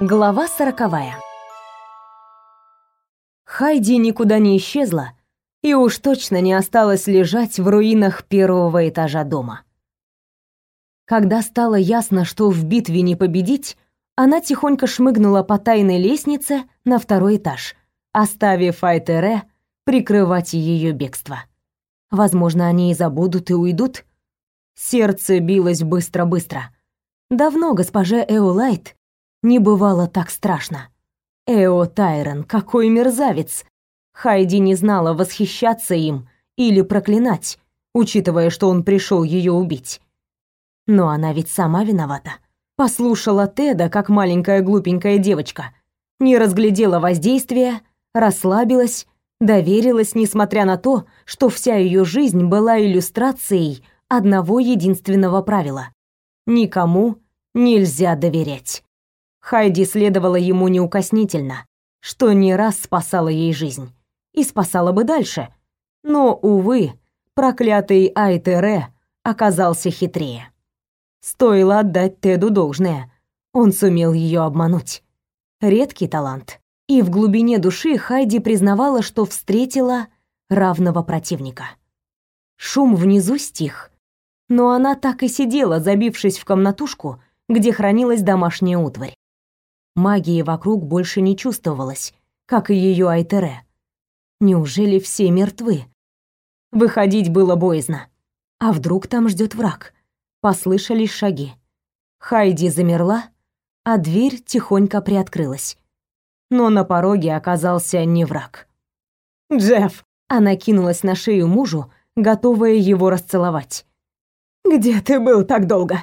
Глава сороковая. Хайди никуда не исчезла и уж точно не осталась лежать в руинах первого этажа дома. Когда стало ясно, что в битве не победить, она тихонько шмыгнула по тайной лестнице на второй этаж, оставив Айтере прикрывать ее бегство. Возможно, они и забудут и уйдут. Сердце билось быстро-быстро. Давно госпоже Эолайт не бывало так страшно. Эо Тайрон, какой мерзавец! Хайди не знала, восхищаться им или проклинать, учитывая, что он пришел ее убить. Но она ведь сама виновата. Послушала Теда, как маленькая глупенькая девочка. Не разглядела воздействия, расслабилась, доверилась, несмотря на то, что вся ее жизнь была иллюстрацией одного единственного правила. Никому нельзя доверять. Хайди следовала ему неукоснительно, что не раз спасало ей жизнь. И спасала бы дальше. Но, увы, проклятый Айтере оказался хитрее. Стоило отдать Теду должное. Он сумел ее обмануть. Редкий талант. И в глубине души Хайди признавала, что встретила равного противника. Шум внизу стих, но она так и сидела, забившись в комнатушку, где хранилась домашняя утварь. Магии вокруг больше не чувствовалось, как и ее Айтере. Неужели все мертвы? Выходить было боязно. А вдруг там ждет враг? Послышались шаги. Хайди замерла, а дверь тихонько приоткрылась. Но на пороге оказался не враг. «Джефф!» Она кинулась на шею мужу, готовая его расцеловать. «Где ты был так долго?»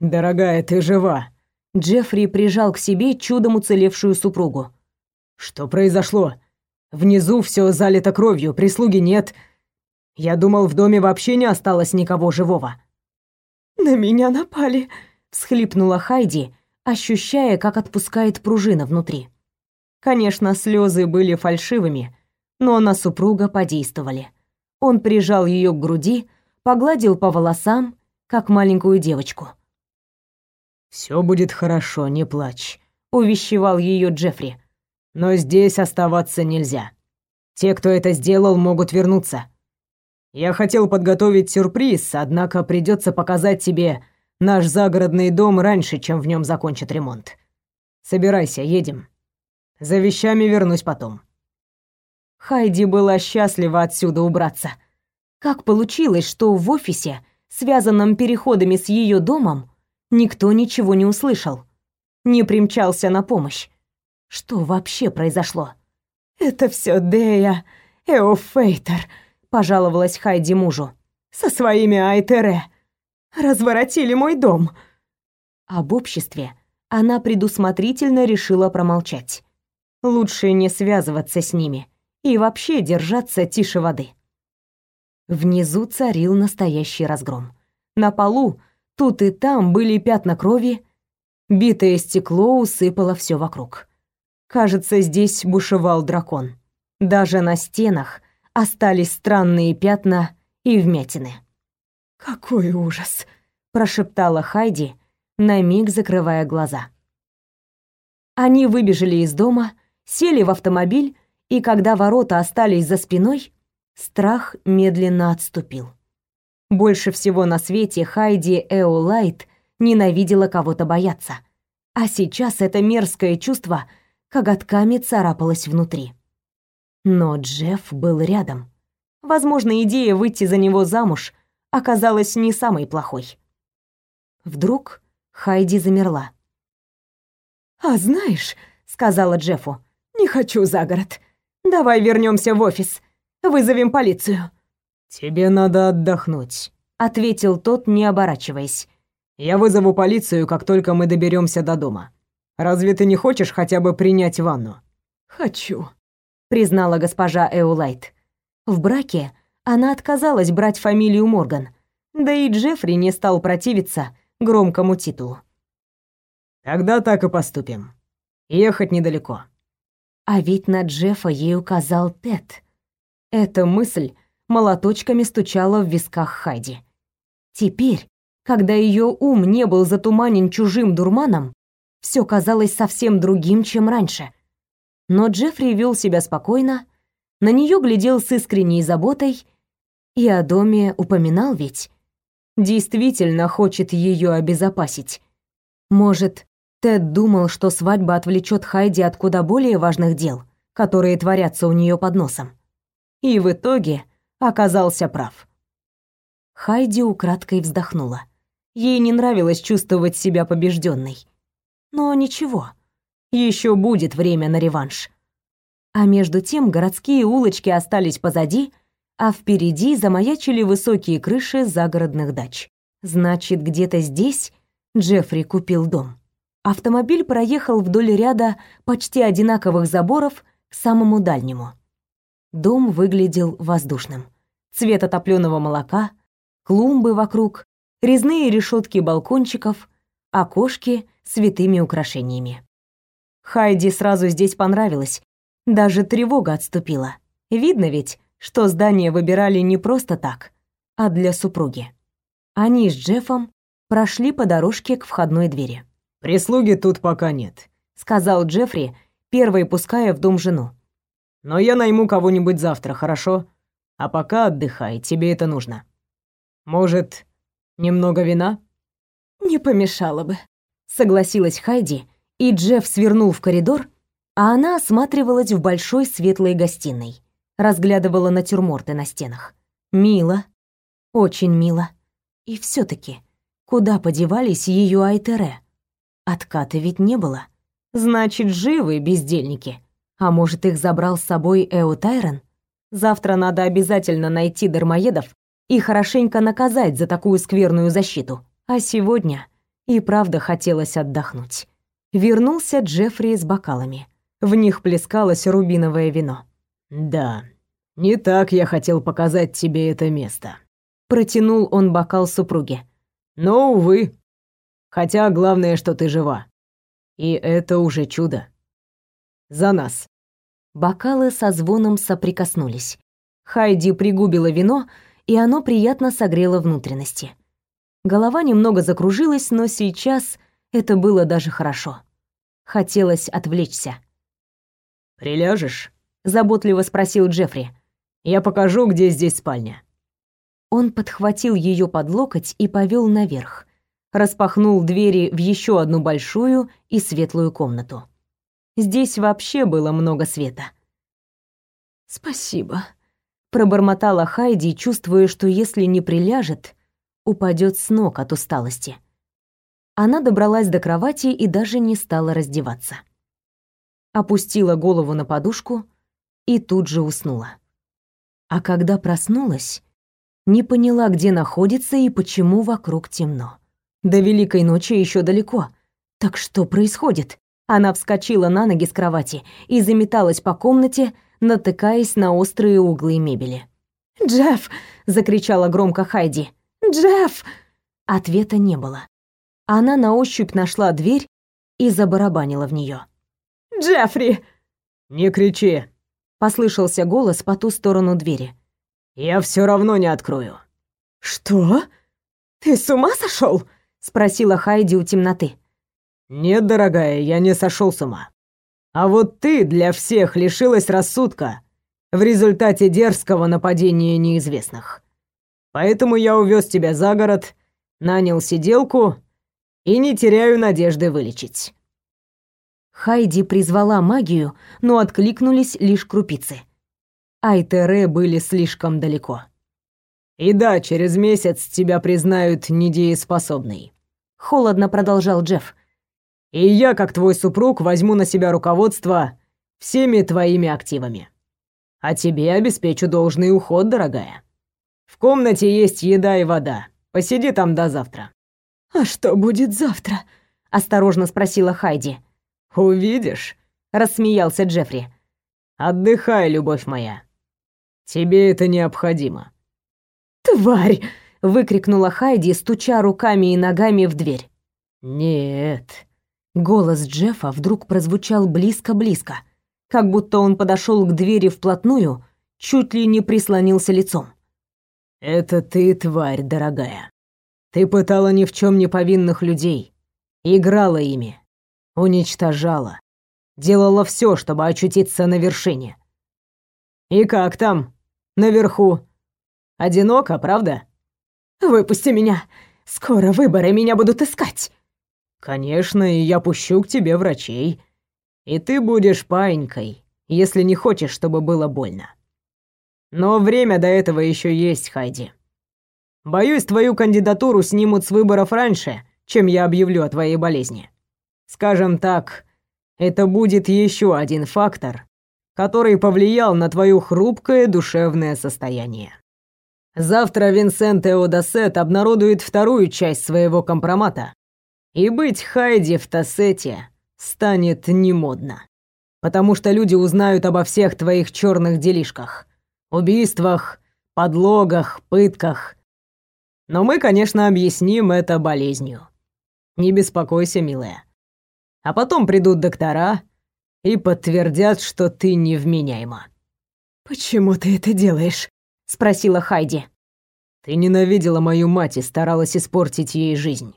«Дорогая, ты жива!» Джеффри прижал к себе чудом уцелевшую супругу. Что произошло? Внизу все залито кровью, прислуги нет. Я думал, в доме вообще не осталось никого живого. На меня напали, всхлипнула Хайди, ощущая, как отпускает пружина внутри. Конечно, слезы были фальшивыми, но на супруга подействовали. Он прижал ее к груди, погладил по волосам, как маленькую девочку. Все будет хорошо, не плачь, увещевал ее Джеффри. Но здесь оставаться нельзя. Те, кто это сделал, могут вернуться. Я хотел подготовить сюрприз, однако придется показать тебе наш загородный дом раньше, чем в нем закончат ремонт. Собирайся, едем. За вещами вернусь потом. Хайди была счастлива отсюда убраться. Как получилось, что в офисе, связанном переходами с ее домом, Никто ничего не услышал, не примчался на помощь. Что вообще произошло? Это все Дея Эофейтер, пожаловалась Хайди мужу. Со своими Айтере разворотили мой дом. Об обществе она предусмотрительно решила промолчать. Лучше не связываться с ними и вообще держаться тише воды. Внизу царил настоящий разгром. На полу Тут и там были пятна крови, битое стекло усыпало все вокруг. Кажется, здесь бушевал дракон. Даже на стенах остались странные пятна и вмятины. «Какой ужас!» — прошептала Хайди, на миг закрывая глаза. Они выбежали из дома, сели в автомобиль, и когда ворота остались за спиной, страх медленно отступил. Больше всего на свете Хайди Эолайт ненавидела кого-то бояться. А сейчас это мерзкое чувство коготками царапалось внутри. Но Джефф был рядом. Возможно, идея выйти за него замуж оказалась не самой плохой. Вдруг Хайди замерла. «А знаешь», — сказала Джеффу, — «не хочу за город. Давай вернемся в офис. Вызовем полицию». «Тебе надо отдохнуть», — ответил тот, не оборачиваясь. «Я вызову полицию, как только мы доберемся до дома. Разве ты не хочешь хотя бы принять ванну?» «Хочу», — признала госпожа Эулайт. В браке она отказалась брать фамилию Морган, да и Джеффри не стал противиться громкому титулу. «Тогда так и поступим. Ехать недалеко». А ведь на Джеффа ей указал Тед. Эта мысль молоточками стучала в висках Хайди. Теперь, когда ее ум не был затуманен чужим дурманом, все казалось совсем другим, чем раньше. Но Джеффри вел себя спокойно, на нее глядел с искренней заботой и о доме упоминал ведь. Действительно хочет ее обезопасить. Может, Тед думал, что свадьба отвлечет Хайди от куда более важных дел, которые творятся у нее под носом. И в итоге оказался прав. Хайди украдкой вздохнула. Ей не нравилось чувствовать себя побежденной. Но ничего, еще будет время на реванш. А между тем городские улочки остались позади, а впереди замаячили высокие крыши загородных дач. Значит, где-то здесь Джеффри купил дом. Автомобиль проехал вдоль ряда почти одинаковых заборов к самому дальнему. Дом выглядел воздушным. Цвет отопленного молока, клумбы вокруг, резные решетки балкончиков, окошки с витыми украшениями. Хайди сразу здесь понравилось, даже тревога отступила. Видно ведь, что здание выбирали не просто так, а для супруги. Они с Джеффом прошли по дорожке к входной двери. «Прислуги тут пока нет», — сказал Джеффри, первый пуская в дом жену. «Но я найму кого-нибудь завтра, хорошо? А пока отдыхай, тебе это нужно. Может, немного вина?» «Не помешало бы», — согласилась Хайди, и Джефф свернул в коридор, а она осматривалась в большой светлой гостиной, разглядывала натюрморты на стенах. Мило, очень мило. И все таки куда подевались ее Айтере? Отката ведь не было. Значит, живы бездельники. А может, их забрал с собой Эо Тайрон? Завтра надо обязательно найти дармоедов и хорошенько наказать за такую скверную защиту. А сегодня и правда хотелось отдохнуть. Вернулся Джеффри с бокалами. В них плескалось рубиновое вино. «Да, не так я хотел показать тебе это место». Протянул он бокал супруге. «Но, увы. Хотя главное, что ты жива. И это уже чудо. За нас». Бокалы со звоном соприкоснулись. Хайди пригубила вино, и оно приятно согрело внутренности. Голова немного закружилась, но сейчас это было даже хорошо. Хотелось отвлечься. «Приляжешь?» — заботливо спросил Джеффри. «Я покажу, где здесь спальня». Он подхватил ее под локоть и повел наверх. Распахнул двери в еще одну большую и светлую комнату. Здесь вообще было много света. «Спасибо», — пробормотала Хайди, чувствуя, что если не приляжет, упадет с ног от усталости. Она добралась до кровати и даже не стала раздеваться опустила голову на подушку и тут же уснула. А когда проснулась, не поняла, где находится и почему вокруг темно. До Великой ночи еще далеко. Так что происходит? Она вскочила на ноги с кровати и заметалась по комнате, натыкаясь на острые углы мебели. «Джефф!» — закричала громко Хайди. «Джефф!» Ответа не было. Она на ощупь нашла дверь и забарабанила в нее. Джеффри!» «Не кричи!» — послышался голос по ту сторону двери. «Я все равно не открою». «Что? Ты с ума сошел? спросила Хайди у темноты. «Нет, дорогая, я не сошел с ума. А вот ты для всех лишилась рассудка в результате дерзкого нападения неизвестных. Поэтому я увез тебя за город, нанял сиделку и не теряю надежды вылечить. Хайди призвала магию, но откликнулись лишь крупицы. Айтере были слишком далеко. «И да, через месяц тебя признают недееспособной», — холодно продолжал Джефф. «И я, как твой супруг, возьму на себя руководство всеми твоими активами. А тебе обеспечу должный уход, дорогая. В комнате есть еда и вода. Посиди там до завтра». «А что будет завтра?» — осторожно спросила Хайди. «Увидишь», — рассмеялся Джеффри. «Отдыхай, любовь моя. Тебе это необходимо». «Тварь!» — выкрикнула Хайди, стуча руками и ногами в дверь. «Нет». Голос Джеффа вдруг прозвучал близко-близко, как будто он подошел к двери вплотную, чуть ли не прислонился лицом. «Это ты, тварь, дорогая. Ты пытала ни в чем не повинных людей, играла ими, Уничтожала. Делала все, чтобы очутиться на вершине. И как там? Наверху. Одиноко, правда? Выпусти меня. Скоро выборы меня будут искать. Конечно, и я пущу к тебе врачей. И ты будешь паинькой, если не хочешь, чтобы было больно. Но время до этого еще есть, Хайди. Боюсь, твою кандидатуру снимут с выборов раньше, чем я объявлю о твоей болезни. Скажем так, это будет еще один фактор, который повлиял на твое хрупкое душевное состояние. Завтра Винсент Эодасет обнародует вторую часть своего компромата, и быть Хайди в Тассете станет немодно. Потому что люди узнают обо всех твоих черных делишках. Убийствах, подлогах, пытках. Но мы, конечно, объясним это болезнью. Не беспокойся, милая. А потом придут доктора и подтвердят, что ты невменяема. «Почему ты это делаешь?» — спросила Хайди. «Ты ненавидела мою мать и старалась испортить ей жизнь.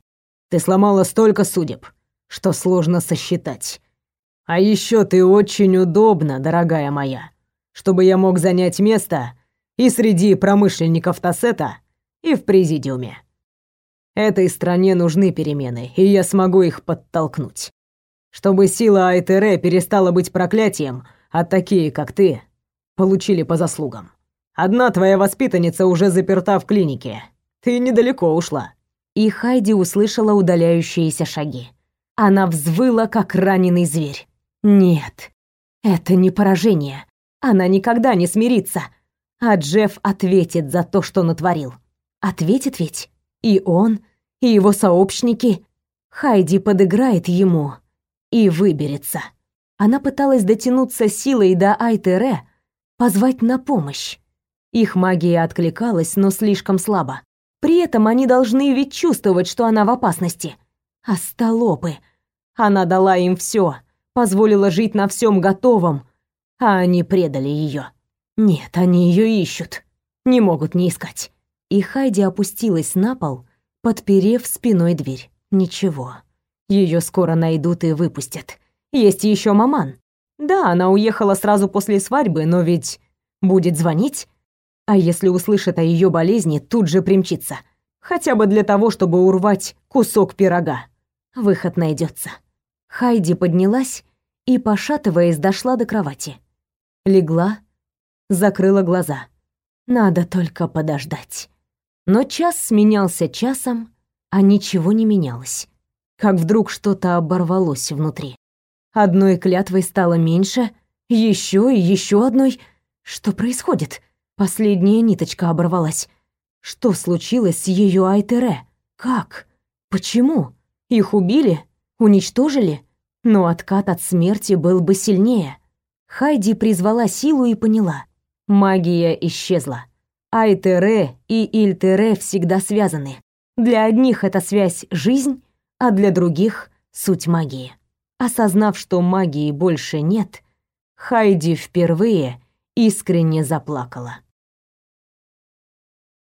Ты сломала столько судеб, что сложно сосчитать. А еще ты очень удобна, дорогая моя, чтобы я мог занять место и среди промышленников Тассета, и в президиуме. Этой стране нужны перемены, и я смогу их подтолкнуть. Чтобы сила Айтере перестала быть проклятием, а такие, как ты, получили по заслугам. Одна твоя воспитанница уже заперта в клинике. Ты недалеко ушла. И Хайди услышала удаляющиеся шаги. Она взвыла, как раненый зверь. Нет, это не поражение. Она никогда не смирится. А Джефф ответит за то, что натворил. Ответит ведь. И он, и его сообщники. Хайди подыграет ему и выберется. Она пыталась дотянуться силой до Айтере, позвать на помощь. Их магия откликалась, но слишком слабо. При этом они должны ведь чувствовать, что она в опасности. Остолопы. Она дала им все, позволила жить на всем готовом, а они предали ее. Нет, они ее ищут. Не могут не искать. И Хайди опустилась на пол, подперев спиной дверь. Ничего. Ее скоро найдут и выпустят. Есть еще маман. Да, она уехала сразу после свадьбы, но ведь будет звонить. А если услышит о ее болезни, тут же примчится. Хотя бы для того, чтобы урвать кусок пирога. Выход найдется. Хайди поднялась и, пошатываясь, дошла до кровати. Легла, закрыла глаза. Надо только подождать. Но час сменялся часом, а ничего не менялось как вдруг что-то оборвалось внутри. Одной клятвой стало меньше, еще и еще одной. Что происходит? Последняя ниточка оборвалась. Что случилось с ее Айтере? Как? Почему? Их убили? Уничтожили? Но откат от смерти был бы сильнее. Хайди призвала силу и поняла. Магия исчезла. Айтере и Ильтере всегда связаны. Для одних эта связь — жизнь, а для других — суть магии. Осознав, что магии больше нет, Хайди впервые искренне заплакала.